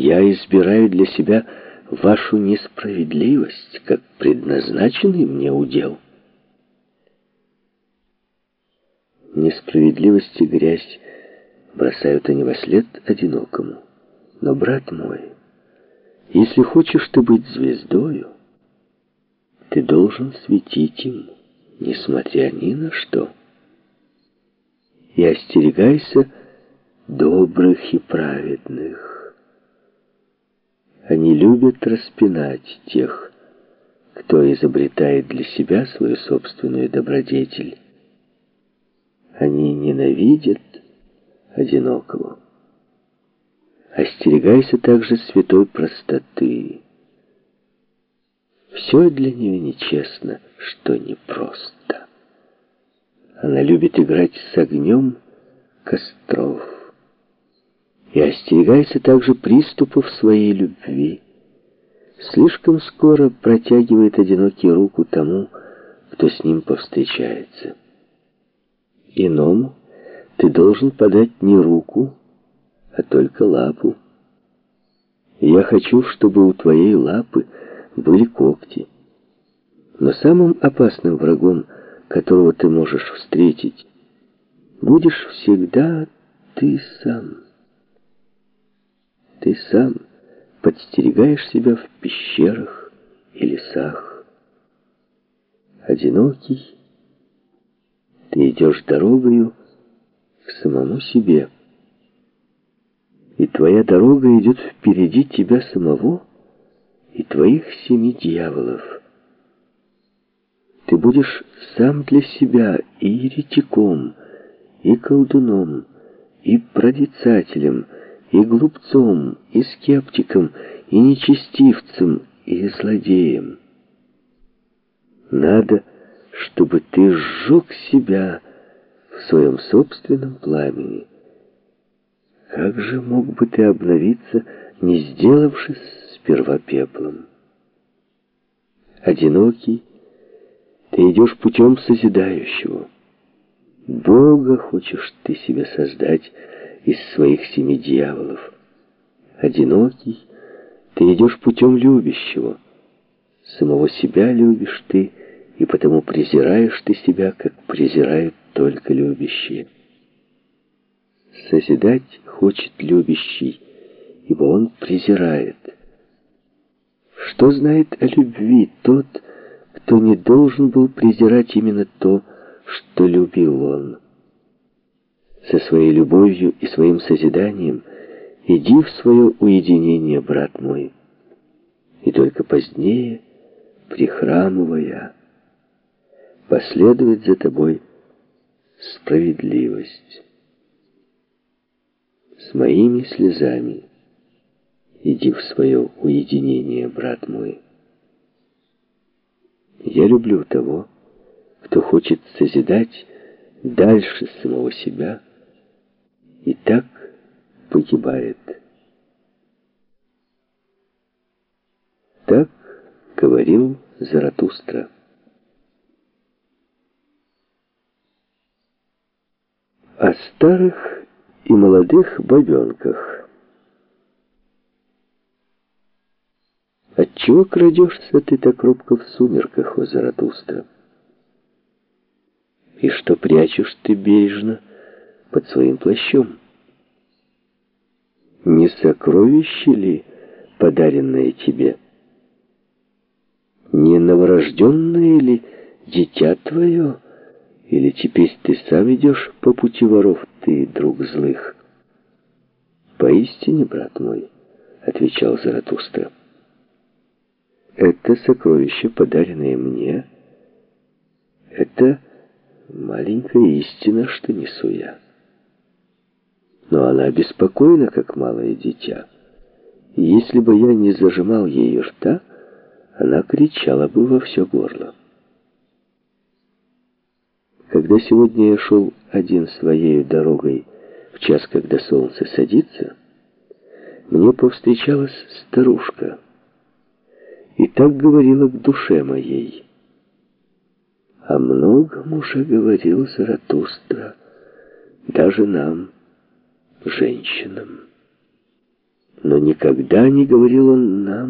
Я избираю для себя вашу несправедливость, как предназначенный мне удел. Несправедливость и грязь бросают они во след одинокому. Но, брат мой, если хочешь ты быть звездою, ты должен светить им, несмотря ни на что. И остерегайся добрых и праведных. Они любят распинать тех, кто изобретает для себя свою собственную добродетель. Они ненавидят одинокого. Остерегайся также святой простоты. Все для нее нечестно, что непросто. Она любит играть с огнем костров. И остерегайся также приступов своей любви. Слишком скоро протягивает одинокий руку тому, кто с ним повстречается. Иному ты должен подать не руку, а только лапу. я хочу, чтобы у твоей лапы были когти. Но самым опасным врагом, которого ты можешь встретить, будешь всегда ты сам. Ты сам подстерегаешь себя в пещерах и лесах. Одинокий, ты идешь дорогою к самому себе. И твоя дорога идет впереди тебя самого и твоих семи дьяволов. Ты будешь сам для себя и еретиком, и колдуном, и прорицателем, и глупцом, и скептиком, и нечестивцем, и злодеем. Надо, чтобы ты сжег себя в своем собственном пламени. Как же мог бы ты обновиться, не сделавшись сперва пеплом? Одинокий, ты идешь путем созидающего. Бога хочешь ты себе создать из своих семи дьяволов. Одинокий, ты идешь путем любящего. Самого себя любишь ты, и потому презираешь ты себя, как презирают только любящие. Созидать хочет любящий, ибо он презирает. Что знает о любви тот, кто не должен был презирать именно то, что любил он? Со своей любовью и своим созиданием иди в свое уединение, брат мой, и только позднее, прихрамывая, последует за тобой справедливость. С моими слезами иди в свое уединение, брат мой. Я люблю того, кто хочет созидать дальше самого себя и так погибает. Так говорил Заратустра. о старых и молодых бабенках. Отчего крадешься ты так робко в сумерках, о Заратустра? И что прячешь ты бережно под своим плащом? Не сокровище ли, подаренное тебе? Не новорожденное ли дитя твое, или теперь ты сам идешь по пути воров, ты, друг злых? Поистине, брат мой, отвечал Заратустра. Это сокровище, подаренное мне, это маленькая истина, что несу я. Но она беспокойна, как малое дитя. Если бы я не зажимал ей рта, она кричала бы во все горло. Когда сегодня я шел один своей дорогой в час, когда солнце садится, мне повстречалась старушка и так говорила к душе моей. О многом уже говорил Заратустра, даже нам, женщинам. но никогда не говорил он нам